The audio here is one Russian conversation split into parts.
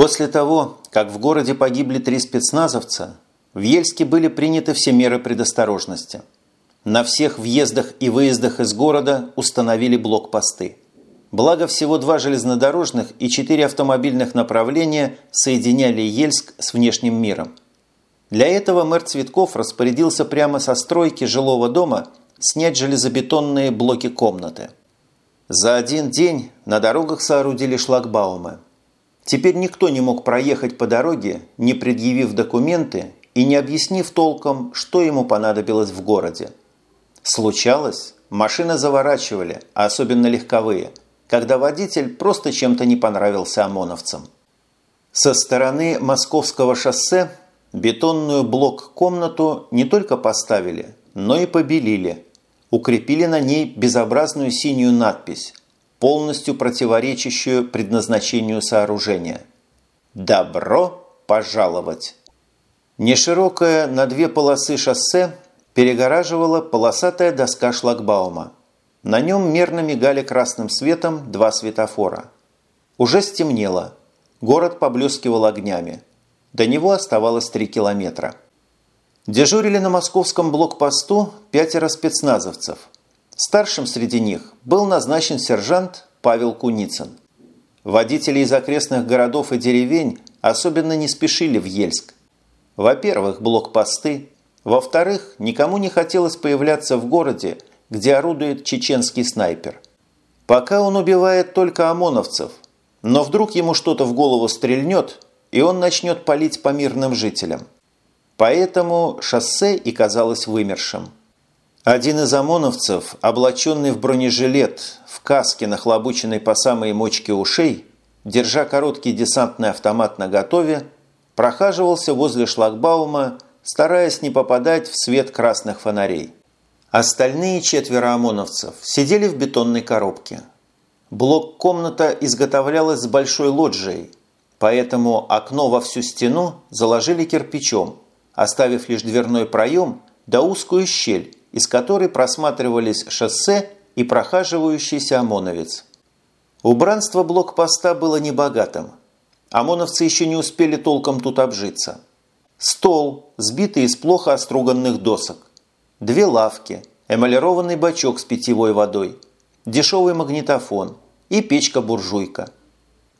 После того, как в городе погибли три спецназовца, в Ельске были приняты все меры предосторожности. На всех въездах и выездах из города установили блокпосты. Благо всего два железнодорожных и четыре автомобильных направления соединяли Ельск с внешним миром. Для этого мэр Цветков распорядился прямо со стройки жилого дома снять железобетонные блоки комнаты. За один день на дорогах соорудили шлагбаумы. Теперь никто не мог проехать по дороге, не предъявив документы и не объяснив толком, что ему понадобилось в городе. Случалось, машины заворачивали, а особенно легковые, когда водитель просто чем-то не понравился ОМОНовцам. Со стороны Московского шоссе бетонную блок-комнату не только поставили, но и побелили, укрепили на ней безобразную синюю надпись, полностью противоречащую предназначению сооружения. «Добро пожаловать!» Неширокое на две полосы шоссе перегораживала полосатая доска шлагбаума. На нем мерно мигали красным светом два светофора. Уже стемнело. Город поблескивал огнями. До него оставалось три километра. Дежурили на московском блокпосту пятеро спецназовцев. Старшим среди них был назначен сержант Павел Куницын. Водители из окрестных городов и деревень особенно не спешили в Ельск. Во-первых, блокпосты. Во-вторых, никому не хотелось появляться в городе, где орудует чеченский снайпер. Пока он убивает только ОМОНовцев, но вдруг ему что-то в голову стрельнет, и он начнет палить по мирным жителям. Поэтому шоссе и казалось вымершим. Один из ОМОНовцев, облаченный в бронежилет, в каске, нахлобученной по самой мочке ушей, держа короткий десантный автомат наготове, прохаживался возле шлагбаума, стараясь не попадать в свет красных фонарей. Остальные четверо ОМОНовцев сидели в бетонной коробке. Блок-комната изготовлялась с большой лоджией, поэтому окно во всю стену заложили кирпичом, оставив лишь дверной проем да узкую щель, из которой просматривались шоссе и прохаживающийся ОМОНовец. Убранство блокпоста было небогатым – ОМОНовцы еще не успели толком тут обжиться. Стол, сбитый из плохо оструганных досок. Две лавки, эмалированный бачок с питьевой водой, дешевый магнитофон и печка-буржуйка.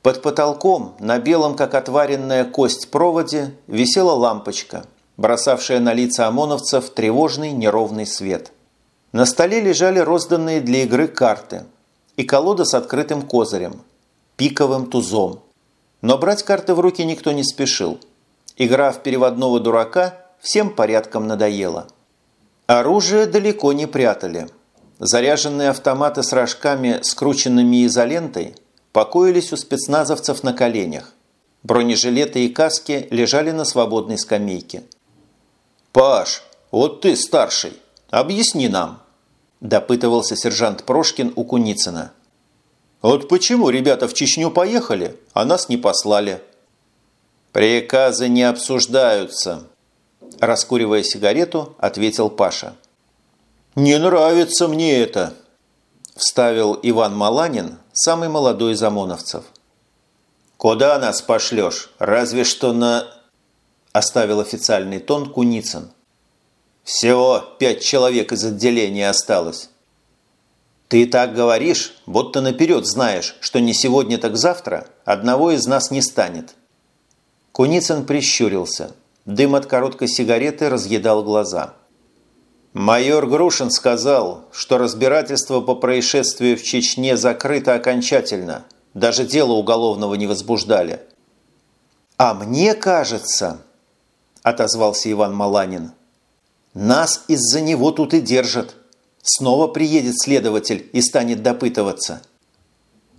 Под потолком, на белом, как отваренная кость проводе, висела лампочка, бросавшая на лица ОМОНовцев тревожный неровный свет. На столе лежали розданные для игры карты и колода с открытым козырем, пиковым тузом – но брать карты в руки никто не спешил. Игра в переводного дурака всем порядком надоела. Оружие далеко не прятали. Заряженные автоматы с рожками, скрученными изолентой, покоились у спецназовцев на коленях. Бронежилеты и каски лежали на свободной скамейке. «Паш, вот ты старший, объясни нам», – допытывался сержант Прошкин у Куницына. Вот почему ребята в Чечню поехали, а нас не послали? Приказы не обсуждаются, раскуривая сигарету, ответил Паша. Не нравится мне это, вставил Иван Маланин, самый молодой из ОМОНовцев. «Куда нас пошлешь? Разве что на...» Оставил официальный тон Куницын. «Всего пять человек из отделения осталось. Ты так говоришь, будто наперед знаешь, что не сегодня, так завтра одного из нас не станет. Куницын прищурился. Дым от короткой сигареты разъедал глаза. Майор Грушин сказал, что разбирательство по происшествию в Чечне закрыто окончательно. Даже дело уголовного не возбуждали. «А мне кажется», – отозвался Иван Маланин, – «нас из-за него тут и держат». Снова приедет следователь и станет допытываться.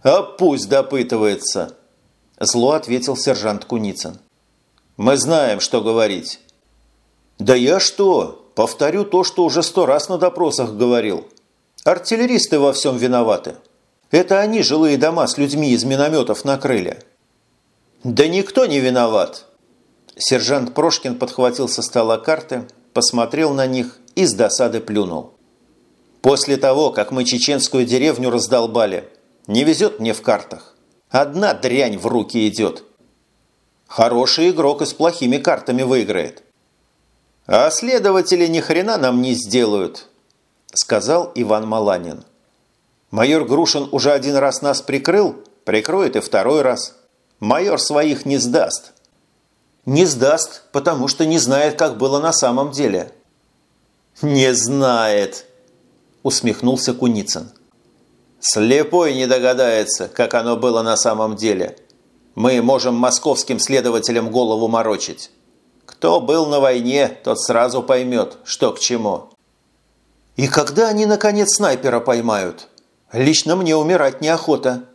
«А пусть допытывается!» Зло ответил сержант Куницын. «Мы знаем, что говорить». «Да я что? Повторю то, что уже сто раз на допросах говорил. Артиллеристы во всем виноваты. Это они жилые дома с людьми из минометов накрыли». «Да никто не виноват!» Сержант Прошкин подхватил со стола карты, посмотрел на них и с досады плюнул. После того, как мы чеченскую деревню раздолбали, не везет мне в картах. Одна дрянь в руки идет. Хороший игрок и с плохими картами выиграет. А следователи ни хрена нам не сделают, сказал Иван Маланин. Майор Грушин уже один раз нас прикрыл, прикроет и второй раз. Майор своих не сдаст. Не сдаст, потому что не знает, как было на самом деле. Не знает, усмехнулся Куницын. Слепой не догадается, как оно было на самом деле. Мы можем московским следователям голову морочить. Кто был на войне, тот сразу поймет, что к чему. И когда они, наконец, снайпера поймают? Лично мне умирать неохота.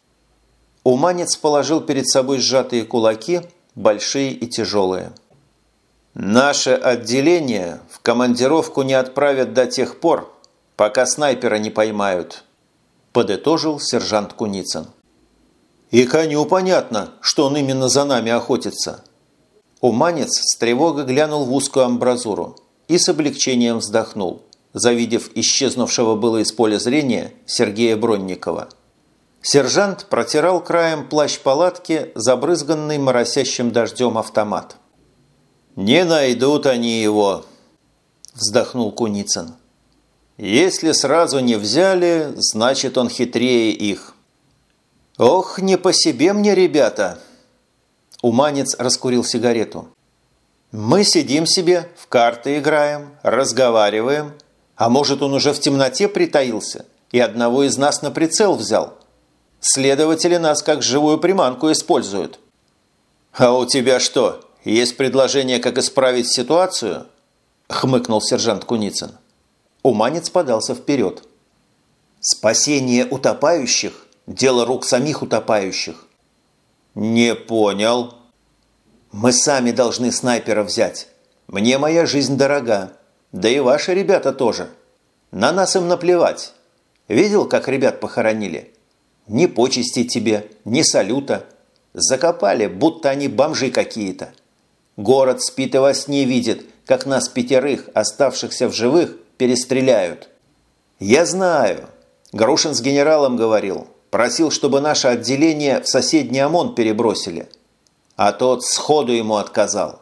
Уманец положил перед собой сжатые кулаки, большие и тяжелые. Наше отделение в командировку не отправят до тех пор, пока снайпера не поймают, подытожил сержант Куницын. И коню понятно, что он именно за нами охотится. Уманец с тревогой глянул в узкую амбразуру и с облегчением вздохнул, завидев исчезнувшего было из поля зрения Сергея Бронникова. Сержант протирал краем плащ-палатки, забрызганный моросящим дождем автомат. «Не найдут они его», – вздохнул Куницын. «Если сразу не взяли, значит он хитрее их». «Ох, не по себе мне, ребята!» Уманец раскурил сигарету. «Мы сидим себе, в карты играем, разговариваем. А может, он уже в темноте притаился и одного из нас на прицел взял? Следователи нас как живую приманку используют». «А у тебя что, есть предложение, как исправить ситуацию?» – хмыкнул сержант Куницын. Уманец подался вперед. «Спасение утопающих Дело рук самих утопающих. Не понял. Мы сами должны снайпера взять. Мне моя жизнь дорога. Да и ваши ребята тоже. На нас им наплевать. Видел, как ребят похоронили? Ни почести тебе, ни салюта. Закопали, будто они бомжи какие-то. Город спит и во сне видит, как нас пятерых, оставшихся в живых, перестреляют. Я знаю. Грушин с генералом говорил. Просил, чтобы наше отделение в соседний ОМОН перебросили. А тот сходу ему отказал.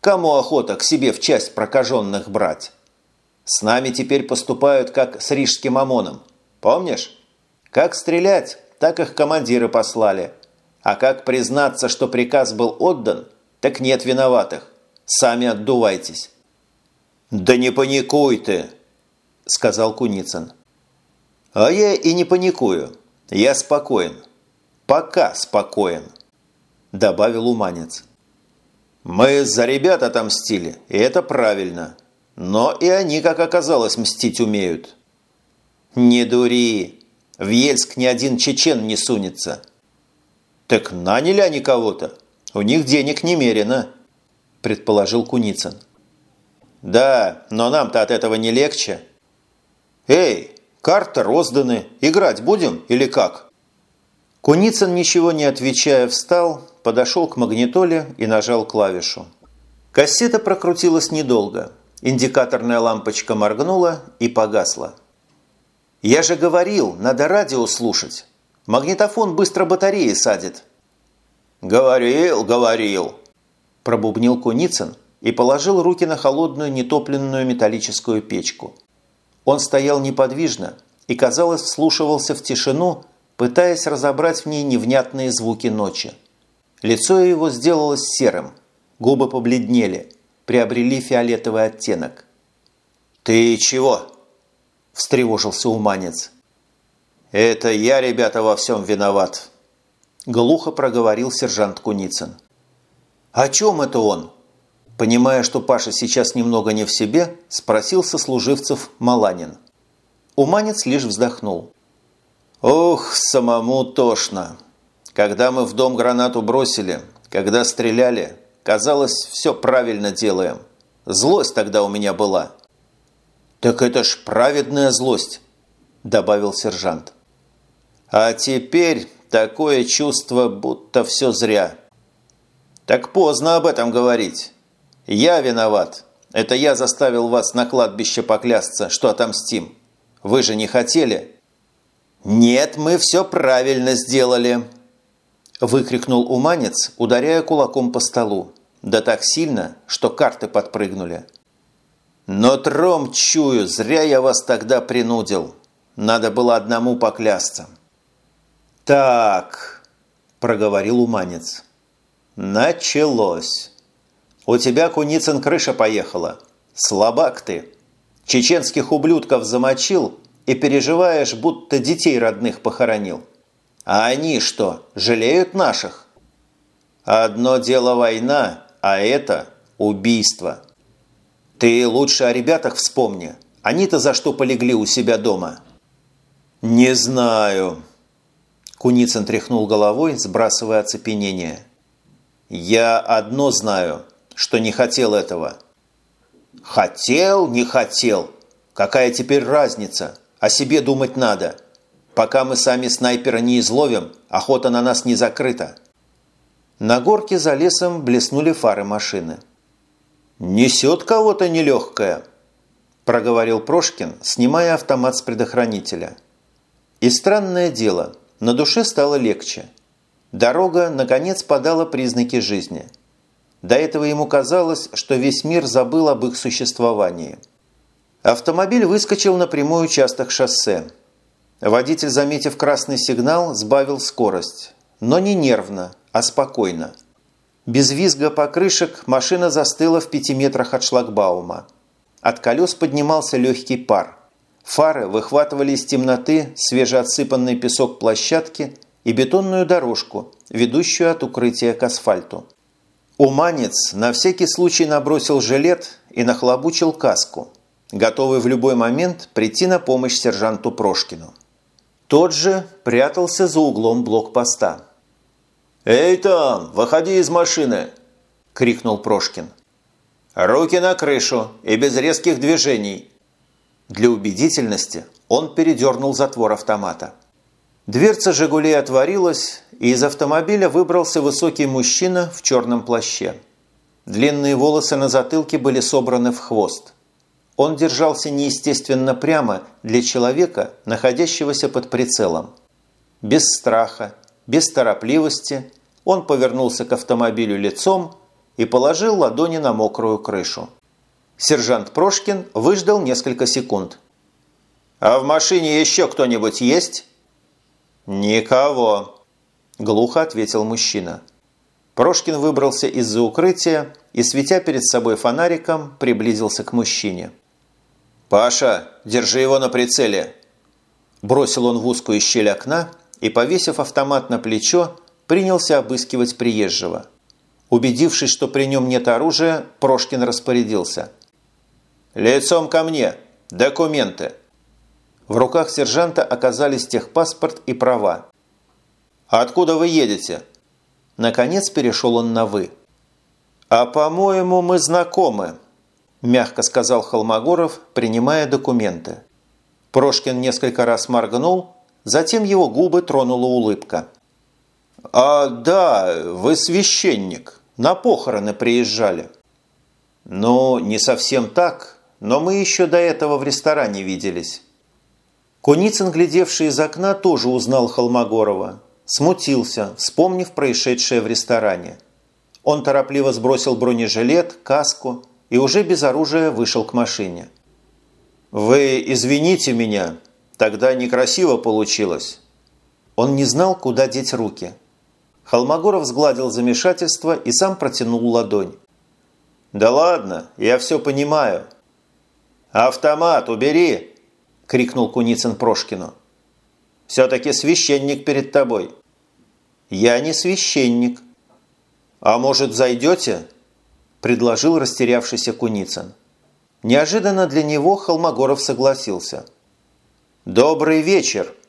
Кому охота к себе в часть прокаженных брать? С нами теперь поступают как с рижским ОМОНом. Помнишь? Как стрелять, так их командиры послали. А как признаться, что приказ был отдан, так нет виноватых. Сами отдувайтесь. «Да не паникуй ты!» – сказал Куницын. «А я и не паникую. «Я спокоен. Пока спокоен», – добавил Уманец. «Мы за ребят отомстили, и это правильно. Но и они, как оказалось, мстить умеют». «Не дури. В Ельск ни один чечен не сунется». «Так наняли они кого-то. У них денег немерено», – предположил Куницын. «Да, но нам-то от этого не легче». «Эй, Карты розданы. Играть будем или как?» Куницын, ничего не отвечая, встал, подошел к магнитоле и нажал клавишу. Кассета прокрутилась недолго. Индикаторная лампочка моргнула и погасла. «Я же говорил, надо радио слушать. Магнитофон быстро батареи садит». «Говорил, говорил», – пробубнил Куницын и положил руки на холодную нетопленную металлическую печку – он стоял неподвижно и, казалось, вслушивался в тишину, пытаясь разобрать в ней невнятные звуки ночи. Лицо его сделалось серым, губы побледнели, приобрели фиолетовый оттенок. «Ты чего?» – встревожился уманец. «Это я, ребята, во всем виноват», – глухо проговорил сержант Куницын. «О чем это он?» Понимая, что Паша сейчас немного не в себе, спросил сослуживцев Маланин. Уманец лишь вздохнул. «Ох, самому тошно. Когда мы в дом гранату бросили, когда стреляли, казалось, все правильно делаем. Злость тогда у меня была». «Так это ж праведная злость», – добавил сержант. «А теперь такое чувство, будто все зря». «Так поздно об этом говорить». «Я виноват. Это я заставил вас на кладбище поклясться, что отомстим. Вы же не хотели?» «Нет, мы все правильно сделали», –– выкрикнул уманец, ударяя кулаком по столу. Да так сильно, что карты подпрыгнули. «Но тром чую, зря я вас тогда принудил. Надо было одному поклясться». «Так», – проговорил уманец. «Началось. У тебя, Куницын, крыша поехала. Слабак ты. Чеченских ублюдков замочил и переживаешь, будто детей родных похоронил. А они что, жалеют наших? Одно дело война, а это убийство. Ты лучше о ребятах вспомни. Они-то за что полегли у себя дома? Не знаю. Куницын тряхнул головой, сбрасывая оцепенение. Я одно знаю, что не хотел этого. Хотел, не хотел. Какая теперь разница? О себе думать надо. Пока мы сами снайпера не изловим, охота на нас не закрыта. На горке за лесом блеснули фары машины. «Несет кого-то нелегкое», – проговорил Прошкин, снимая автомат с предохранителя. И странное дело, на душе стало легче. Дорога, наконец, подала признаки жизни. До этого ему казалось, что весь мир забыл об их существовании. Автомобиль выскочил на прямой участок шоссе. Водитель, заметив красный сигнал, сбавил скорость. Но не нервно, а спокойно. Без визга покрышек машина застыла в пяти метрах от шлагбаума. От колес поднимался легкий пар. Фары выхватывали из темноты свежеотсыпанный песок площадки и бетонную дорожку, ведущую от укрытия к асфальту. Уманец на всякий случай набросил жилет и нахлобучил каску, готовый в любой момент прийти на помощь сержанту Прошкину. Тот же прятался за углом блокпоста. «Эй там, выходи из машины!» – крикнул Прошкин. «Руки на крышу и без резких движений!» Для убедительности он передернул затвор автомата. Дверца «Жигули» отворилась, и из автомобиля выбрался высокий мужчина в черном плаще. Длинные волосы на затылке были собраны в хвост. Он держался неестественно прямо для человека, находящегося под прицелом. Без страха, без торопливости он повернулся к автомобилю лицом и положил ладони на мокрую крышу. Сержант Прошкин выждал несколько секунд. «А в машине еще кто-нибудь есть?» «Никого», – глухо ответил мужчина. Прошкин выбрался из-за укрытия и, светя перед собой фонариком, приблизился к мужчине. «Паша, держи его на прицеле!» Бросил он в узкую щель окна и, повесив автомат на плечо, принялся обыскивать приезжего. Убедившись, что при нем нет оружия, Прошкин распорядился. «Лицом ко мне! Документы!» В руках сержанта оказались техпаспорт и права. «А откуда вы едете?» Наконец перешел он на «вы». «А, по-моему, мы знакомы», – мягко сказал Холмогоров, принимая документы. Прошкин несколько раз моргнул, затем его губы тронула улыбка. «А, да, вы священник. На похороны приезжали». «Ну, не совсем так, но мы еще до этого в ресторане виделись». Куницын, глядевший из окна, тоже узнал Холмогорова. Смутился, вспомнив происшедшее в ресторане. Он торопливо сбросил бронежилет, каску и уже без оружия вышел к машине. «Вы извините меня, тогда некрасиво получилось». Он не знал, куда деть руки. Холмогоров сгладил замешательство и сам протянул ладонь. «Да ладно, я все понимаю». «Автомат убери!» – крикнул Куницын Прошкину. «Все-таки священник перед тобой». «Я не священник». «А может, зайдете?» – предложил растерявшийся Куницын. Неожиданно для него Холмогоров согласился. «Добрый вечер!» –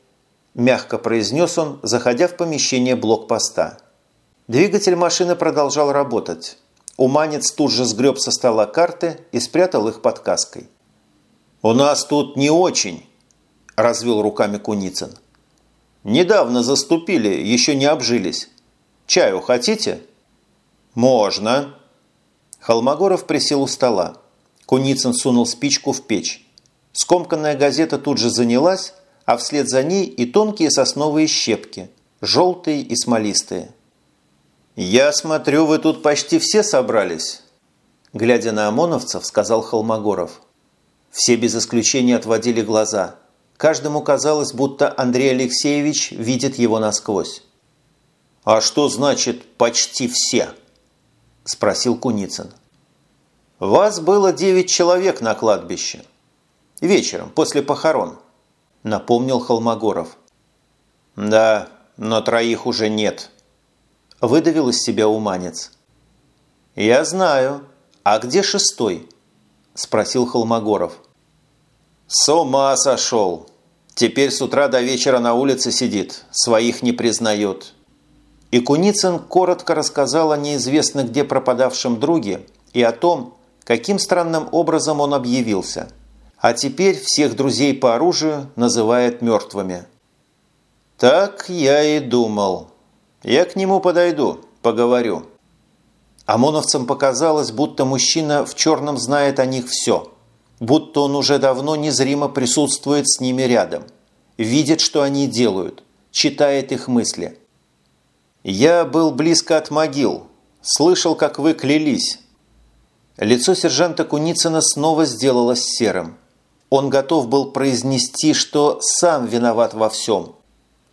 мягко произнес он, заходя в помещение блокпоста. Двигатель машины продолжал работать. Уманец тут же сгреб со стола карты и спрятал их под каской. «У нас тут не очень», – развел руками Куницын. «Недавно заступили, еще не обжились. Чаю хотите?» «Можно». Холмогоров присел у стола. Куницын сунул спичку в печь. Скомканная газета тут же занялась, а вслед за ней и тонкие сосновые щепки, желтые и смолистые – «Я смотрю, вы тут почти все собрались», – глядя на ОМОНовцев, сказал Холмогоров. Все без исключения отводили глаза. Каждому казалось, будто Андрей Алексеевич видит его насквозь. «А что значит «почти все»?» – спросил Куницын. «Вас было девять человек на кладбище. Вечером, после похорон», – напомнил Холмогоров. «Да, но троих уже нет», – выдавил из себя уманец. «Я знаю. А где шестой?» – спросил Холмогоров. «С ума сошел! Теперь с утра до вечера на улице сидит, своих не признает». И Куницын коротко рассказал о неизвестно где пропадавшем друге и о том, каким странным образом он объявился. А теперь всех друзей по оружию называет мертвыми. «Так я и думал. Я к нему подойду, поговорю». ОМОНовцам показалось, будто мужчина в черном знает о них все, будто он уже давно незримо присутствует с ними рядом, видит, что они делают, читает их мысли. «Я был близко от могил, слышал, как вы клялись». Лицо сержанта Куницына снова сделалось серым. Он готов был произнести, что сам виноват во всем,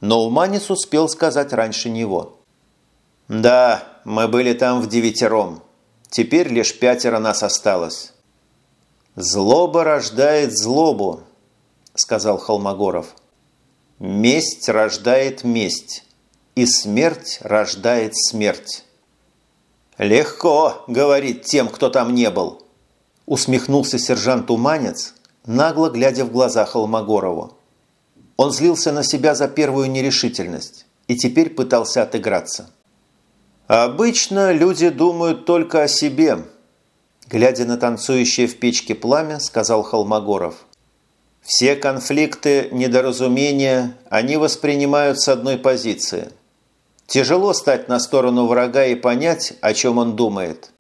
но Уманец успел сказать раньше него. «Да, мы были там в девятером. Теперь лишь пятеро нас осталось». «Злоба рождает злобу», – сказал Холмогоров. «Месть рождает месть, и смерть рождает смерть». «Легко говорить тем, кто там не был», – усмехнулся сержант Уманец, нагло глядя в глаза Холмогорову. Он злился на себя за первую нерешительность и теперь пытался отыграться. «Обычно люди думают только о себе», – глядя на танцующее в печке пламя, сказал Холмогоров. «Все конфликты, недоразумения они воспринимают с одной позиции. Тяжело стать на сторону врага и понять, о чем он думает.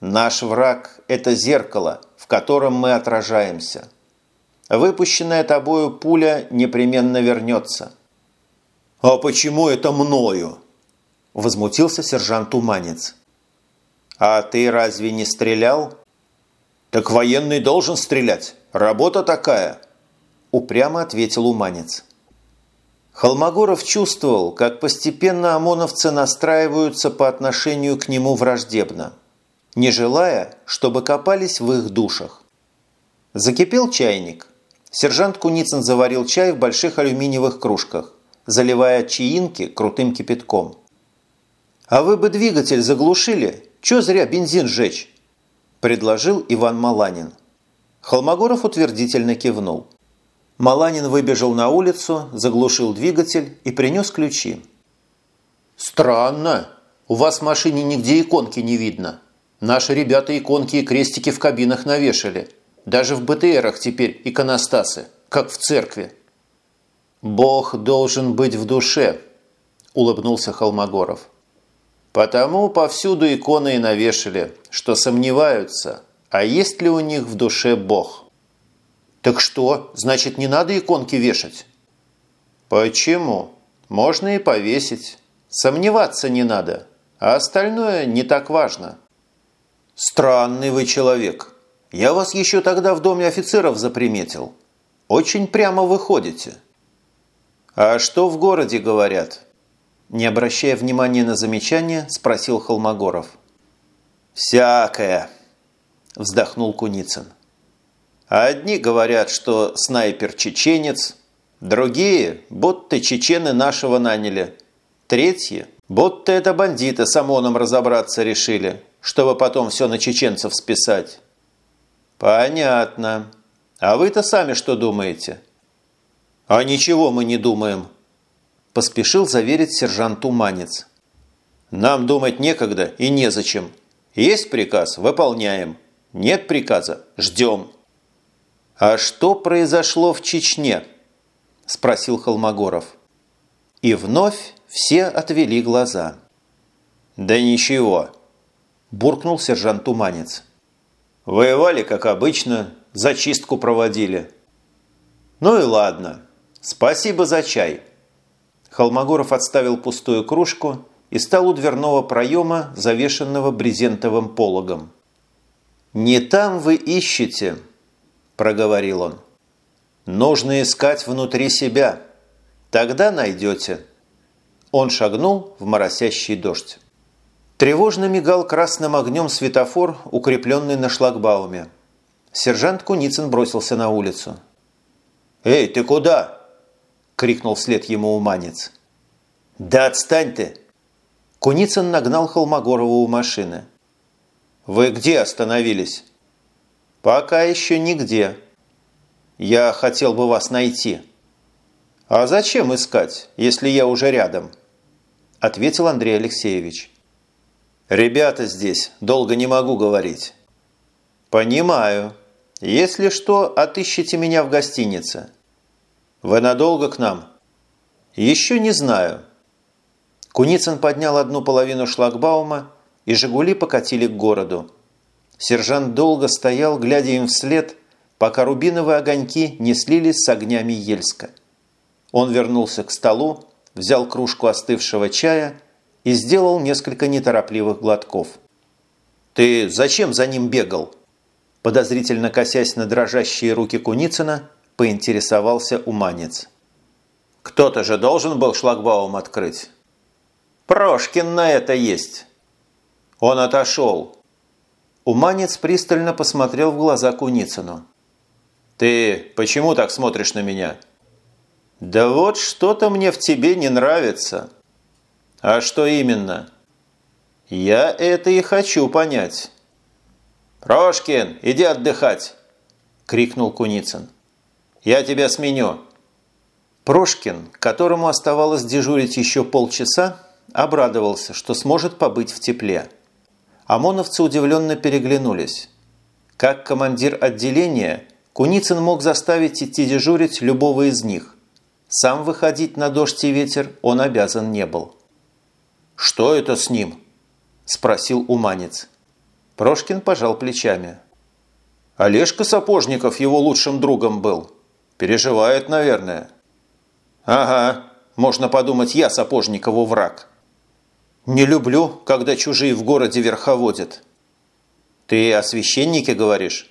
Наш враг – это зеркало, в котором мы отражаемся». Выпущенная тобою пуля непременно вернется. «А почему это мною?» – возмутился сержант Уманец. «А ты разве не стрелял?» «Так военный должен стрелять. Работа такая!» – упрямо ответил Уманец. Холмогоров чувствовал, как постепенно ОМОНовцы настраиваются по отношению к нему враждебно, не желая, чтобы копались в их душах. Закипел чайник – Сержант Куницын заварил чай в больших алюминиевых кружках, заливая чаинки крутым кипятком. «А вы бы двигатель заглушили? Чё зря бензин жечь?» – предложил Иван Маланин. Холмогоров утвердительно кивнул. Маланин выбежал на улицу, заглушил двигатель и принес ключи. «Странно. У вас в машине нигде иконки не видно. Наши ребята иконки и крестики в кабинах навешали. Даже в БТРах теперь иконостасы, как в церкви. «Бог должен быть в душе», – улыбнулся Холмогоров. «Потому повсюду иконы и навешали, что сомневаются, а есть ли у них в душе Бог». «Так что, значит, не надо иконки вешать?» «Почему? Можно и повесить. Сомневаться не надо, а остальное не так важно». «Странный вы человек», я вас еще тогда в доме офицеров заприметил. Очень прямо выходите. А что в городе говорят? Не обращая внимания на замечание, спросил Холмогоров. «Всякое», – вздохнул Куницын. «Одни говорят, что снайпер чеченец, другие, будто чечены нашего наняли, третьи, будто это бандиты с ОМОНом разобраться решили, чтобы потом все на чеченцев списать. «Понятно. А вы-то сами что думаете?» «А ничего мы не думаем», – поспешил заверить сержант Туманец. «Нам думать некогда и незачем. Есть приказ – выполняем. Нет приказа – ждем». «А что произошло в Чечне?» – спросил Холмогоров. И вновь все отвели глаза. «Да ничего», – буркнул сержант Туманец. Воевали, как обычно, зачистку проводили. Ну и ладно. Спасибо за чай. Холмогоров отставил пустую кружку и стал у дверного проема, завешенного брезентовым пологом. «Не там вы ищете», – проговорил он. «Нужно искать внутри себя. Тогда найдете». Он шагнул в моросящий дождь. Тревожно мигал красным огнем светофор, укрепленный на шлагбауме. Сержант Куницын бросился на улицу. «Эй, ты куда?» – крикнул вслед ему уманец. «Да отстань ты!» Куницын нагнал Холмогорова у машины. «Вы где остановились?» «Пока еще нигде. Я хотел бы вас найти». «А зачем искать, если я уже рядом?» Ответил Андрей Алексеевич. «Ребята здесь, долго не могу говорить». «Понимаю. Если что, отыщите меня в гостинице». «Вы надолго к нам?» «Еще не знаю». Куницын поднял одну половину шлагбаума, и «Жигули» покатили к городу. Сержант долго стоял, глядя им вслед, пока рубиновые огоньки не слились с огнями Ельска. Он вернулся к столу, взял кружку остывшего чая и сделал несколько неторопливых глотков. «Ты зачем за ним бегал?» Подозрительно косясь на дрожащие руки Куницына, поинтересовался уманец. «Кто-то же должен был шлагбаум открыть». «Прошкин на это есть». «Он отошел». Уманец пристально посмотрел в глаза Куницыну. «Ты почему так смотришь на меня?» «Да вот что-то мне в тебе не нравится». «А что именно?» «Я это и хочу понять». «Прошкин, иди отдыхать!» – крикнул Куницын. «Я тебя сменю». Прошкин, которому оставалось дежурить еще полчаса, обрадовался, что сможет побыть в тепле. ОМОНовцы удивленно переглянулись. Как командир отделения, Куницын мог заставить идти дежурить любого из них. Сам выходить на дождь и ветер он обязан не был. «Что это с ним?» – спросил уманец. Прошкин пожал плечами. «Олежка Сапожников его лучшим другом был. Переживает, наверное». «Ага, можно подумать, я Сапожникову враг». «Не люблю, когда чужие в городе верховодят». «Ты о священнике говоришь?»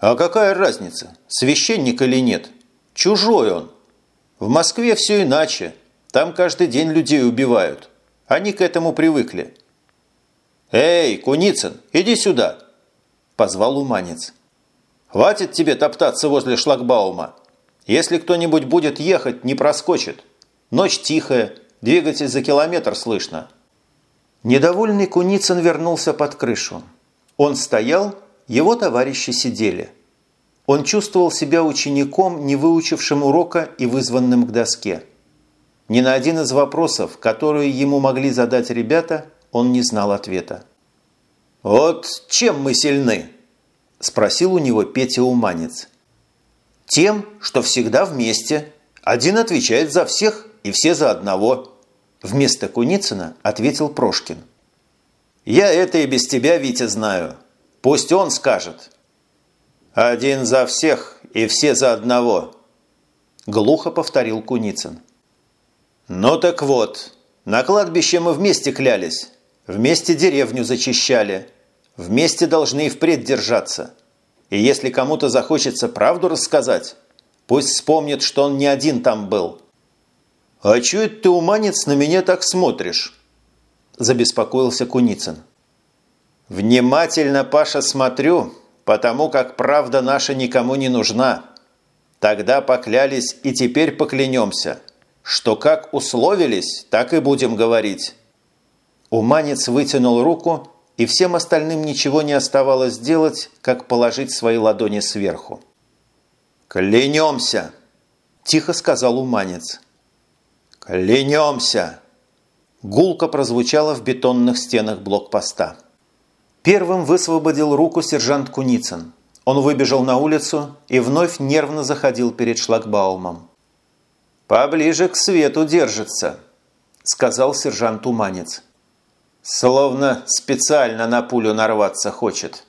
«А какая разница, священник или нет? Чужой он. В Москве все иначе. Там каждый день людей убивают. Они к этому привыкли». «Эй, Куницын, иди сюда!» – позвал уманец. «Хватит тебе топтаться возле шлагбаума. Если кто-нибудь будет ехать, не проскочит. Ночь тихая, двигатель за километр слышно». Недовольный Куницын вернулся под крышу. Он стоял, его товарищи сидели. Он чувствовал себя учеником, не выучившим урока и вызванным к доске. Ни на один из вопросов, которые ему могли задать ребята – он не знал ответа. «Вот чем мы сильны?» – спросил у него Петя Уманец. «Тем, что всегда вместе. Один отвечает за всех и все за одного». Вместо Куницына ответил Прошкин. «Я это и без тебя, Витя, знаю. Пусть он скажет». «Один за всех и все за одного», – глухо повторил Куницын. «Ну так вот, на кладбище мы вместе клялись. Вместе деревню зачищали. Вместе должны и впредь держаться. И если кому-то захочется правду рассказать, пусть вспомнит, что он не один там был. «А чё это ты, уманец, на меня так смотришь?» Забеспокоился Куницын. «Внимательно, Паша, смотрю, потому как правда наша никому не нужна. Тогда поклялись и теперь поклянемся, что как условились, так и будем говорить». Уманец вытянул руку, и всем остальным ничего не оставалось делать, как положить свои ладони сверху. «Клянемся!» – тихо сказал Уманец. «Клянемся!» Гулко прозвучало в бетонных стенах блокпоста. Первым высвободил руку сержант Куницын. Он выбежал на улицу и вновь нервно заходил перед шлагбаумом. «Поближе к свету держится», – сказал сержант Уманец. Словно специально на пулю нарваться хочет.